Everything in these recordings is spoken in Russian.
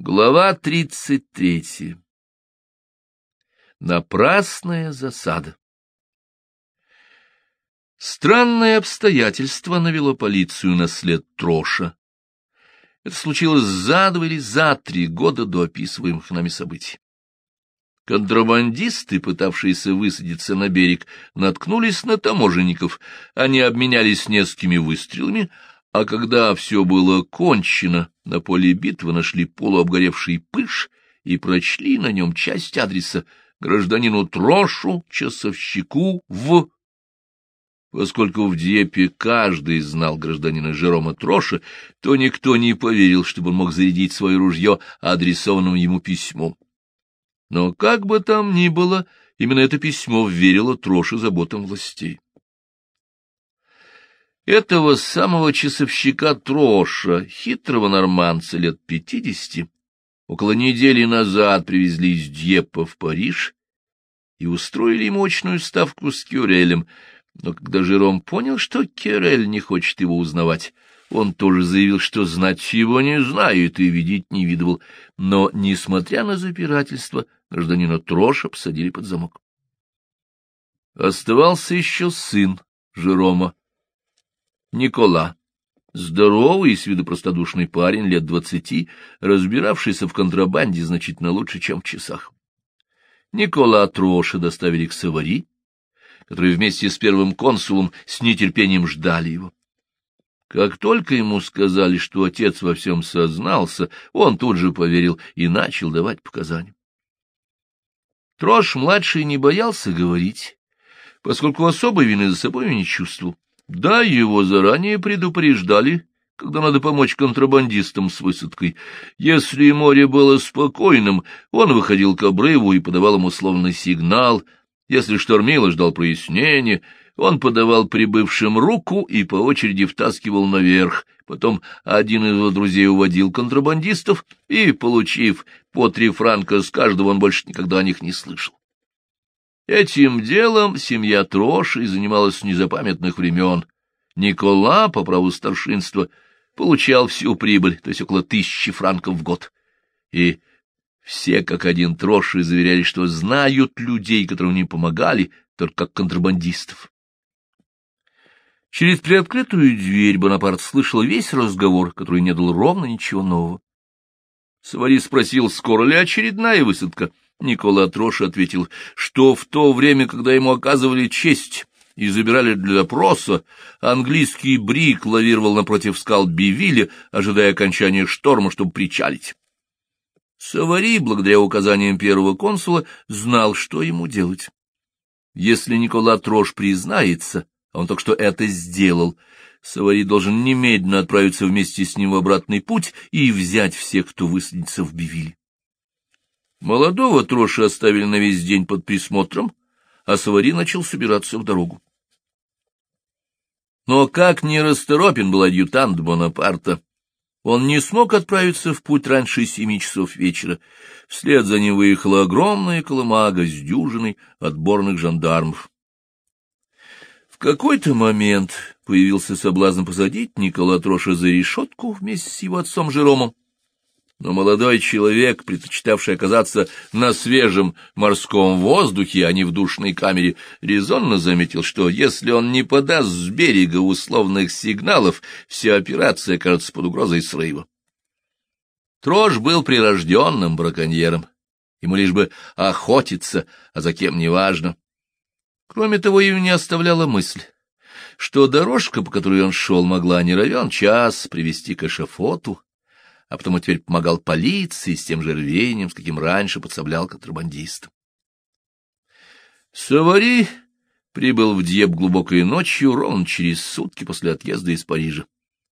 Глава тридцать третья. Напрасная засада. Странное обстоятельство навело полицию на след Троша. Это случилось за два или за три года до описываемых нами событий. Контрабандисты, пытавшиеся высадиться на берег, наткнулись на таможенников. Они обменялись несколькими выстрелами, а когда все было кончено, на поле битвы нашли полуобгоревший пыш и прочли на нем часть адреса гражданину Трошу, часовщику в... Поскольку в Дьепе каждый знал гражданина Жерома Троша, то никто не поверил, чтобы он мог зарядить свое ружье адресованным ему письмом. Но как бы там ни было, именно это письмо верило Троше заботам властей. Этого самого часовщика Троша, хитрого норманца лет пятидесяти, около недели назад привезли из Дьеппа в Париж и устроили мощную ставку с Кюрелем, но когда Жером понял, что Кюрель не хочет его узнавать, он тоже заявил, что знать его не знает и видеть не видывал, но, несмотря на запирательство, гражданина Троша посадили под замок. Оставался еще сын Жерома, Никола. Здоровый и с виду простодушный парень, лет двадцати, разбиравшийся в контрабанде значительно лучше, чем в часах. Никола Троша доставили к Савари, которые вместе с первым консулом с нетерпением ждали его. Как только ему сказали, что отец во всем сознался, он тут же поверил и начал давать показания. Трош-младший не боялся говорить, поскольку особой вины за собой не чувствовал. Да, его заранее предупреждали, когда надо помочь контрабандистам с высадкой. Если море было спокойным, он выходил к обрыву и подавал ему условный сигнал. Если штормило, ждал прояснения. Он подавал прибывшим руку и по очереди втаскивал наверх. Потом один из его друзей уводил контрабандистов, и, получив по три франка с каждого, он больше никогда о них не слышал. Этим делом семья Троши занималась с незапамятных времен. Никола, по праву старшинства, получал всю прибыль, то есть около тысячи франков в год. И все, как один Троши, заверяли, что знают людей, которым не помогали, только как контрабандистов. Через приоткрытую дверь Бонапарт слышал весь разговор, который не дал ровно ничего нового. Савари спросил, скоро ли очередная высадка — Никола Троша ответил, что в то время, когда ему оказывали честь и забирали для допроса, английский брик лавировал напротив скал Бивиля, ожидая окончания шторма, чтобы причалить. Савари, благодаря указаниям первого консула, знал, что ему делать. Если Никола Трош признается, а он только что это сделал, Савари должен немедленно отправиться вместе с ним в обратный путь и взять всех, кто высадится в Бивиле. Молодого Троша оставили на весь день под присмотром, а Савари начал собираться в дорогу. Но как не расторопен был адъютант Бонапарта, он не смог отправиться в путь раньше семи часов вечера. Вслед за ним выехала огромная колымага с дюжиной отборных жандармов. В какой-то момент появился соблазн посадить Никола Троша за решетку вместе с его отцом Жеромом. Но молодой человек, предпочитавший оказаться на свежем морском воздухе, а не в душной камере, резонно заметил, что если он не подаст с берега условных сигналов, вся операция окажется под угрозой срыва. Трож был прирожденным браконьером. Ему лишь бы охотиться, а за кем не важно. Кроме того, его не оставляла мысль, что дорожка, по которой он шел, могла не равен час привести к эшафоту, а потом теперь помогал полиции с тем же рвением, с каким раньше подсоблял контрабандистам. Савари прибыл в Дьеп глубокой ночью, ровно через сутки после отъезда из Парижа.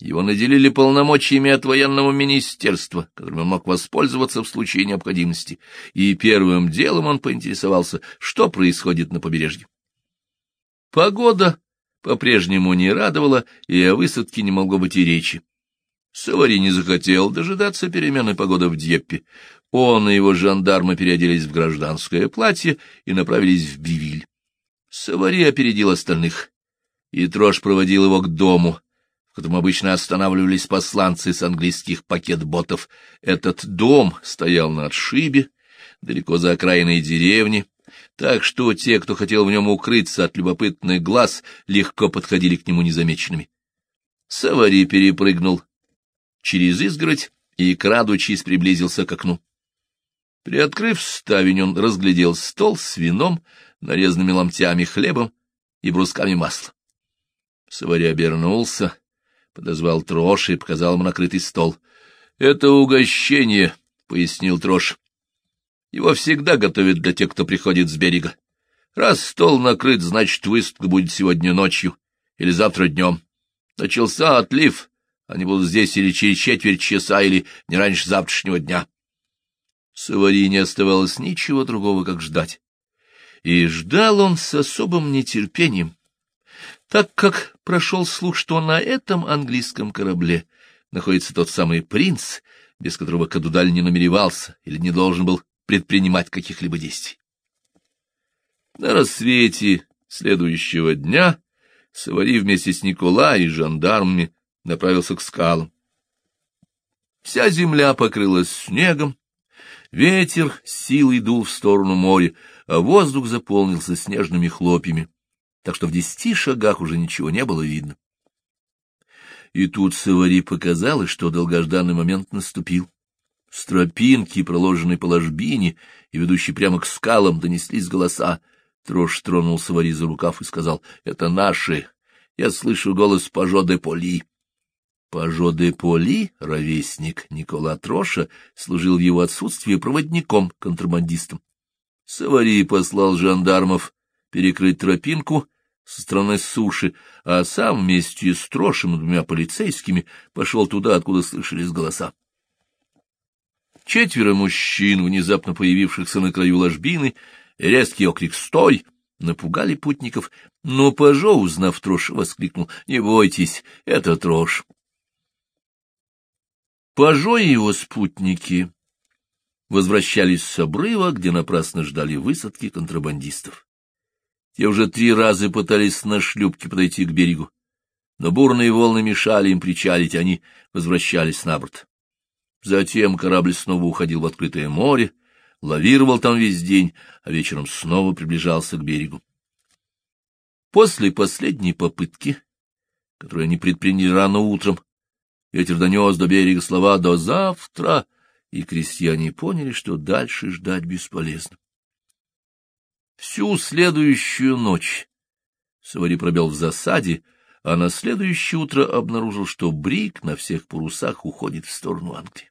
Его наделили полномочиями от военного министерства, которым он мог воспользоваться в случае необходимости, и первым делом он поинтересовался, что происходит на побережье. Погода по-прежнему не радовала, и о высадке не могло быть и речи. Савари не захотел дожидаться перемены погоды в Дьеппе. Он и его жандармы переоделись в гражданское платье и направились в Бивиль. Савари опередил остальных, и Трош проводил его к дому, в котором обычно останавливались посланцы с английских пакет-ботов. Этот дом стоял на отшибе, далеко за окраиной деревни, так что те, кто хотел в нем укрыться от любопытных глаз, легко подходили к нему незамеченными. Савари перепрыгнул через изгородь и, крадучись, приблизился к окну. Приоткрыв ставень, он разглядел стол с вином, нарезанными ломтями хлебом и брусками масла. Савари обернулся, подозвал Троша и показал ему накрытый стол. — Это угощение, — пояснил Трош. — Его всегда готовят для тех, кто приходит с берега. Раз стол накрыт, значит, высадка будет сегодня ночью или завтра днем. Начался отлив, они будут здесь или через четверть часа, или не раньше завтрашнего дня. Савари не оставалось ничего другого, как ждать. И ждал он с особым нетерпением, так как прошел слух, что на этом английском корабле находится тот самый принц, без которого Кадудаль не намеревался или не должен был предпринимать каких-либо действий. На рассвете следующего дня Савари вместе с Никола и жандармами направился к скалам. Вся земля покрылась снегом, ветер силой дул в сторону моря, а воздух заполнился снежными хлопьями, так что в десяти шагах уже ничего не было видно. И тут Савари показалось, что долгожданный момент наступил. С тропинки, проложенной по ложбине и ведущей прямо к скалам, донеслись голоса. Трош тронул Савари за рукав и сказал, — Это наши. Я слышу голос Пажо де Поли. Пажо де Поли, ровесник Никола Троша, служил в его отсутствии проводником-контрабандистом. Савари послал жандармов перекрыть тропинку со стороны суши, а сам вместе с Трошем и двумя полицейскими пошел туда, откуда слышались голоса. Четверо мужчин, внезапно появившихся на краю ложбины, резкий окрик «Стой!» напугали путников, но Пажо, узнав Троша, воскликнул «Не бойтесь, это Трош». Пажо и его спутники возвращались с обрыва, где напрасно ждали высадки контрабандистов. Те уже три раза пытались на шлюпке подойти к берегу, но бурные волны мешали им причалить, они возвращались на борт. Затем корабль снова уходил в открытое море, лавировал там весь день, а вечером снова приближался к берегу. После последней попытки, которую они предприняли рано утром, ветер донес до берега слова «до завтра», и крестьяне поняли, что дальше ждать бесполезно. Всю следующую ночь Савари пробел в засаде, а на следующее утро обнаружил, что Брик на всех парусах уходит в сторону Англии.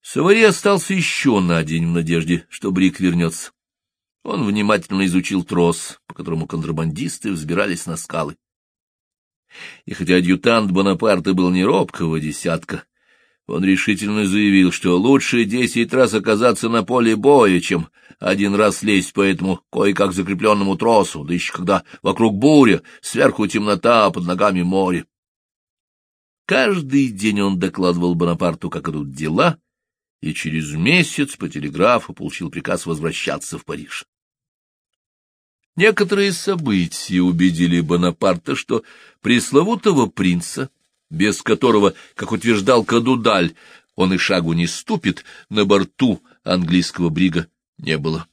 Савари остался еще на день в надежде, что Брик вернется. Он внимательно изучил трос, по которому контрабандисты взбирались на скалы. И хотя адъютант Бонапарта был не робкого десятка, он решительно заявил, что лучше десять раз оказаться на поле боя, чем один раз лезть по этому кое-как закрепленному тросу, да еще когда вокруг буря, сверху темнота, а под ногами море. Каждый день он докладывал Бонапарту, как идут дела, и через месяц по телеграфу получил приказ возвращаться в Париж. Некоторые события убедили Бонапарта, что пресловутого принца без которого, как утверждал Кадудаль, он и шагу не ступит, на борту английского брига не было.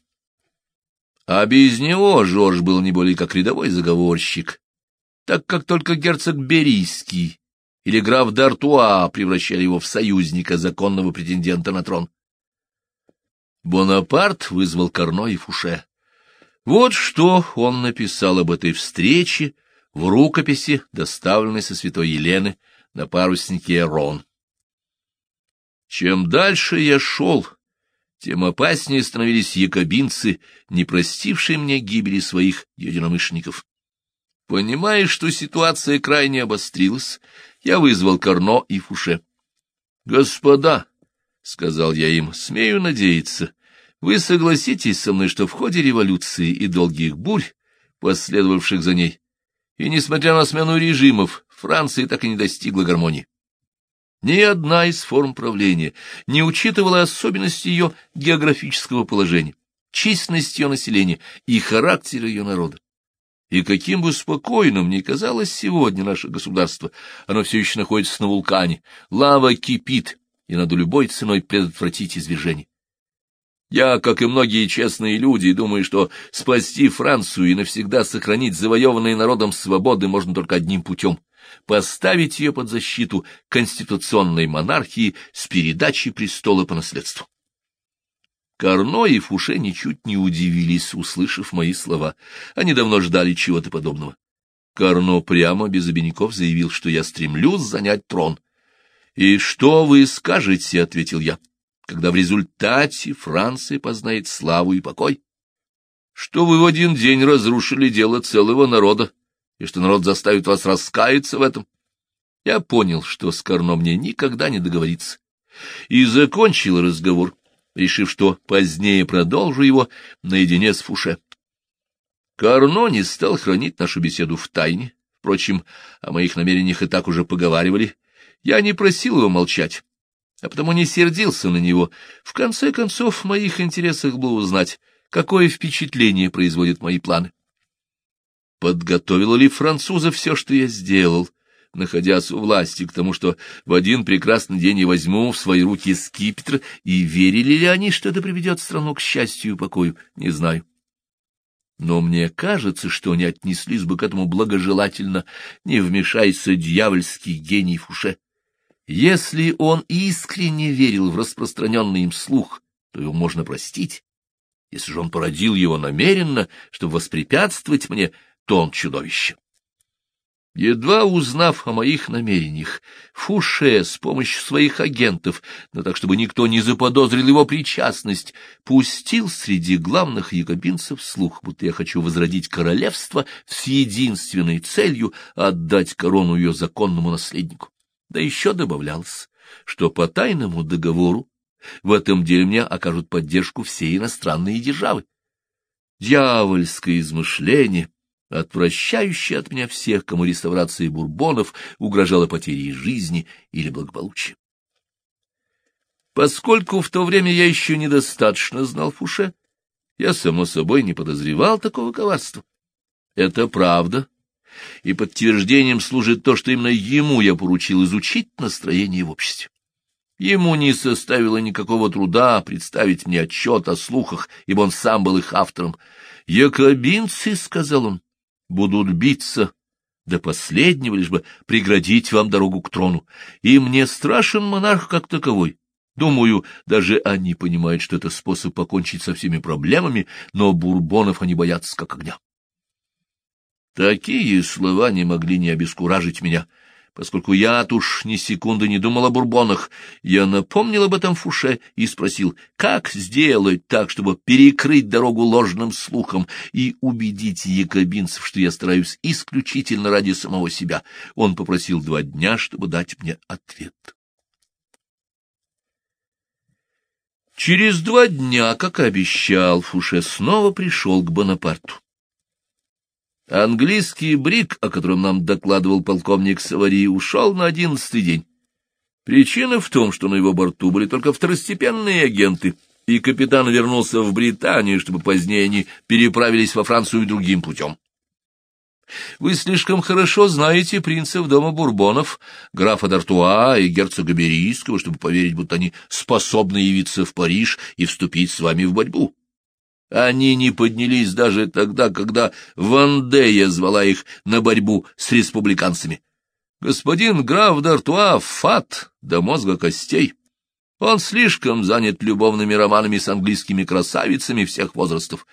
А без него Жорж был не более как рядовой заговорщик, так как только герцог Берийский или граф Д'Артуа превращали его в союзника законного претендента на трон. Бонапарт вызвал Карно и Фуше. Вот что он написал об этой встрече в рукописи, доставленной со святой Елены на паруснике Рон. Чем дальше я шел, тем опаснее становились якобинцы, не простившие мне гибели своих единомышленников. Понимая, что ситуация крайне обострилась, я вызвал Карно и Фуше. — Господа, — сказал я им, — смею надеяться, вы согласитесь со мной, что в ходе революции и долгих бурь, последовавших за ней, и, несмотря на смену режимов, Франция так и не достигла гармонии. Ни одна из форм правления не учитывала особенности ее географического положения, численность ее населения и характера ее народа. И каким бы спокойным ни казалось сегодня наше государство, оно все еще находится на вулкане, лава кипит, и надо любой ценой предотвратить извержение. Я, как и многие честные люди, думаю, что спасти Францию и навсегда сохранить завоеванные народом свободы можно только одним путем — поставить ее под защиту конституционной монархии с передачей престола по наследству. Карно и Фуше ничуть не удивились, услышав мои слова. Они давно ждали чего-то подобного. Карно прямо без обиняков заявил, что я стремлюсь занять трон. — И что вы скажете, — ответил я, — когда в результате Франция познает славу и покой? Что вы в один день разрушили дело целого народа, и что народ заставит вас раскаяться в этом? Я понял, что с Карно мне никогда не договориться, и закончил разговор решив, что позднее продолжу его наедине с Фуше. Карно не стал хранить нашу беседу в тайне. Впрочем, о моих намерениях и так уже поговаривали. Я не просил его молчать, а потому не сердился на него. В конце концов, в моих интересах было узнать, какое впечатление производят мои планы. Подготовило ли француза все, что я сделал? находясь у власти, к тому, что в один прекрасный день я возьму в свои руки скипетр, и верили ли они, что это приведет страну к счастью и покою, не знаю. Но мне кажется, что они отнеслись бы к этому благожелательно, не вмешайся дьявольский гений Фуше. Если он искренне верил в распространенный им слух, то его можно простить. Если же он породил его намеренно, чтобы воспрепятствовать мне, то он чудовище. Едва узнав о моих намерениях, Фуше с помощью своих агентов, но так, чтобы никто не заподозрил его причастность, пустил среди главных якобинцев слух, будто я хочу возродить королевство с единственной целью отдать корону ее законному наследнику. Да еще добавлялось, что по тайному договору в этом деле мне окажут поддержку все иностранные державы. Дьявольское измышление — отвращающий от меня всех, кому реставрация бурбонов угрожала потерей жизни или благополучия. Поскольку в то время я еще недостаточно знал Фуше, я, само собой, не подозревал такого коварства. Это правда, и подтверждением служит то, что именно ему я поручил изучить настроение в обществе. Ему не составило никакого труда представить мне отчет о слухах, ибо он сам был их автором. «Якобинцы», — сказал он, будут биться до последнего, лишь бы преградить вам дорогу к трону. И мне страшен монарх как таковой. Думаю, даже они понимают, что это способ покончить со всеми проблемами, но бурбонов они боятся как огня. Такие слова не могли не обескуражить меня — Поскольку я уж ни секунды не думал о бурбонах, я напомнил об этом Фуше и спросил, как сделать так, чтобы перекрыть дорогу ложным слухам и убедить якобинцев, что я стараюсь исключительно ради самого себя. Он попросил два дня, чтобы дать мне ответ. Через два дня, как обещал, Фуше снова пришел к Бонапарту. Английский брик, о котором нам докладывал полковник Савари, ушел на одиннадцатый день. Причина в том, что на его борту были только второстепенные агенты, и капитан вернулся в Британию, чтобы позднее они переправились во Францию другим путем. Вы слишком хорошо знаете принцев дома Бурбонов, графа Д'Артуа и герцога Берийского, чтобы поверить, будто они способны явиться в Париж и вступить с вами в борьбу. Они не поднялись даже тогда, когда Вандея звала их на борьбу с республиканцами. Господин граф Д'Артуа фат до мозга костей. Он слишком занят любовными романами с английскими красавицами всех возрастов.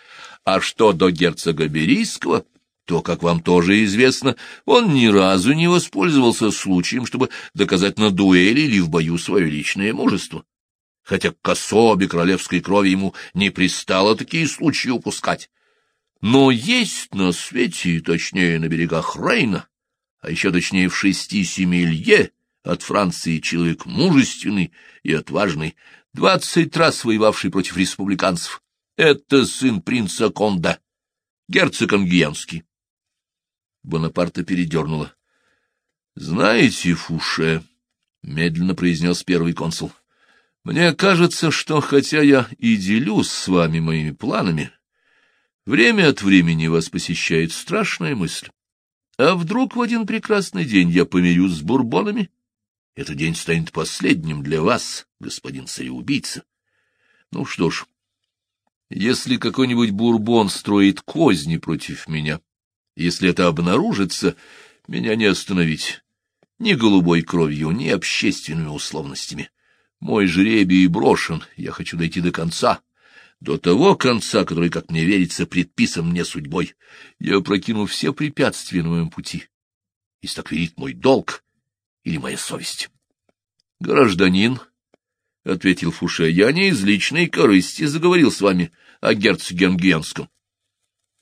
А что до герцога Берийского, то, как вам тоже известно, он ни разу не воспользовался случаем, чтобы доказать на дуэли или в бою свое личное мужество хотя к особе королевской крови ему не пристало такие случаи упускать. Но есть на свете, точнее, на берегах Рейна, а еще точнее в шести-семи лье от Франции человек мужественный и отважный, двадцать раз воевавший против республиканцев. Это сын принца Конда, герцог Ангиянский. Бонапарта передернула. — Знаете, Фуше, — медленно произнес первый консул, — мне кажется, что хотя я и делюсь с вами моими планами, Время от времени вас посещает страшная мысль. А вдруг в один прекрасный день я помирюсь с бурбонами? Этот день станет последним для вас, господин цареубийца. Ну что ж, если какой-нибудь бурбон строит козни против меня, если это обнаружится, меня не остановить ни голубой кровью, ни общественными условностями. Мой жребий брошен, я хочу дойти до конца, до того конца, который, как мне верится, предписан мне судьбой. Я прокину все препятствия на моем пути. Если так верит мой долг или моя совесть. — Гражданин, — ответил Фуше, — я не из личной корысти заговорил с вами о герцоге Ангиенском.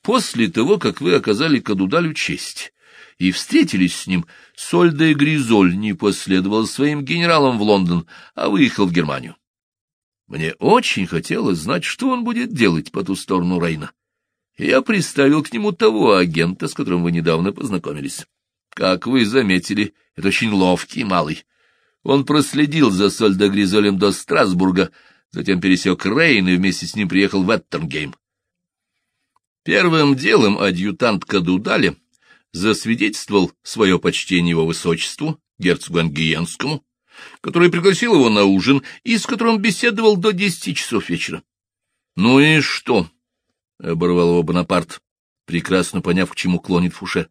После того, как вы оказали Кадудалю честь и встретились с ним, Сольда и Гризоль не последовал своим генералом в Лондон, а выехал в Германию. Мне очень хотелось знать, что он будет делать по ту сторону Рейна. Я приставил к нему того агента, с которым вы недавно познакомились. Как вы заметили, это очень ловкий малый. Он проследил за Сольдо Гризолем до Страсбурга, затем пересек Рейн и вместе с ним приехал в Эттергейм. Первым делом адъютант Кадудаля засвидетельствовал свое почтение его высочеству, герцогу Ангиенскому, который пригласил его на ужин и с которым беседовал до десяти часов вечера. — Ну и что? — оборвал его Бонапарт, прекрасно поняв, к чему клонит Фуше.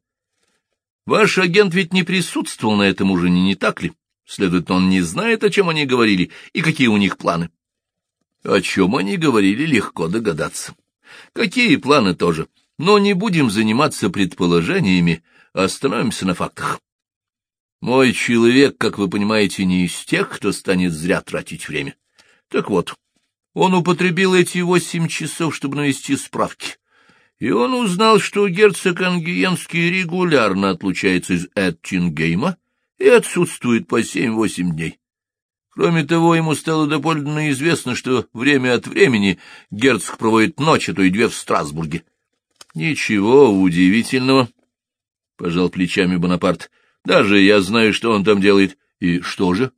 — Ваш агент ведь не присутствовал на этом ужине, не так ли? Следовательно, он не знает, о чем они говорили и какие у них планы. О чем они говорили, легко догадаться. Какие планы тоже. Но не будем заниматься предположениями, а остановимся на фактах. Мой человек, как вы понимаете, не из тех, кто станет зря тратить время. Так вот, он употребил эти восемь часов, чтобы навести справки. И он узнал, что герцог Ангиенский регулярно отлучается из Эттингейма и отсутствует по семь-восемь дней. Кроме того, ему стало допольно известно, что время от времени герцог проводит ночь, а то и две в Страсбурге. — Ничего удивительного, — пожал плечами Бонапарт. Даже я знаю, что он там делает. И что же?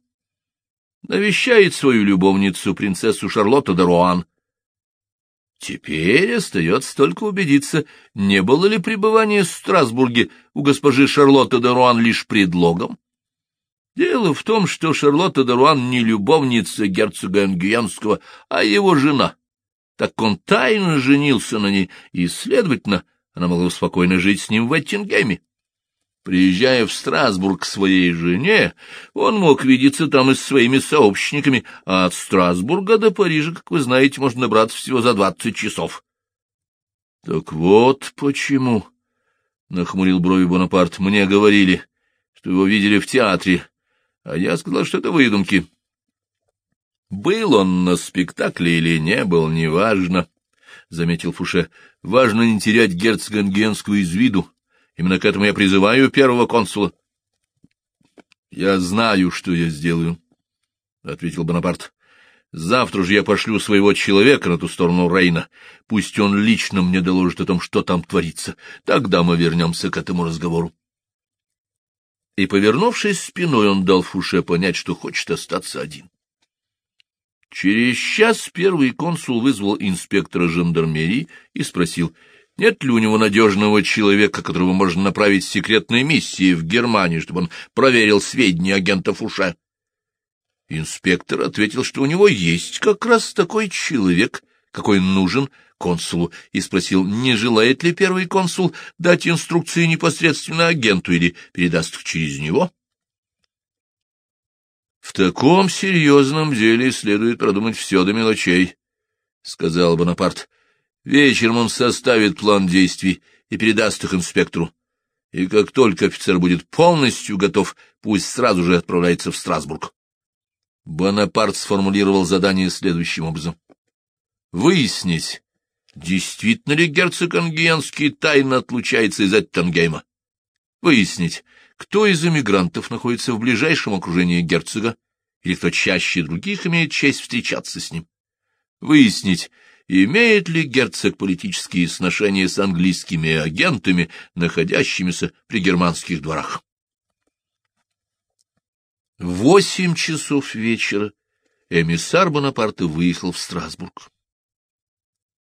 Навещает свою любовницу, принцессу Шарлотту де Руан. Теперь остается только убедиться, не было ли пребывание в Страсбурге у госпожи Шарлотты де Руан лишь предлогом. Дело в том, что Шарлотта де Руан не любовница герцога Ангиянского, а его жена. Так он тайно женился на ней, и, следовательно, она могла спокойно жить с ним в Эттингеме. Приезжая в Страсбург к своей жене, он мог видеться там и с своими сообщниками, а от Страсбурга до Парижа, как вы знаете, можно добраться всего за двадцать часов. — Так вот почему, — нахмурил брови Бонапарт, — мне говорили, что его видели в театре, а я сказал, что это выдумки. Был он на спектакле или не был, неважно, — заметил Фуше. — Важно не терять герцога Генского из виду. Именно к этому я призываю первого консула. — Я знаю, что я сделаю, — ответил Бонапарт. — Завтра же я пошлю своего человека на ту сторону Рейна. Пусть он лично мне доложит о том, что там творится. Тогда мы вернемся к этому разговору. И, повернувшись спиной, он дал Фуше понять, что хочет остаться один. Через час первый консул вызвал инспектора жандармерии и спросил — нет ли у него надежного человека, которого можно направить с секретной миссией в Германию, чтобы он проверил сведения агента Фуше? Инспектор ответил, что у него есть как раз такой человек, какой нужен консулу, и спросил, не желает ли первый консул дать инструкции непосредственно агенту или передаст их через него. — В таком серьезном деле следует продумать все до мелочей, — сказал Бонапарт. Вечером он составит план действий и передаст их инспектору. И как только офицер будет полностью готов, пусть сразу же отправляется в Страсбург. Бонапарт сформулировал задание следующим образом. Выяснить, действительно ли герцог Ангиенский тайно отлучается из Эттенгейма. Выяснить, кто из эмигрантов находится в ближайшем окружении герцога, или кто чаще других имеет честь встречаться с ним. Выяснить, имеет ли герцог политические сношения с английскими агентами, находящимися при германских дворах. Восемь часов вечера эмиссар Бонапарта выехал в Страсбург.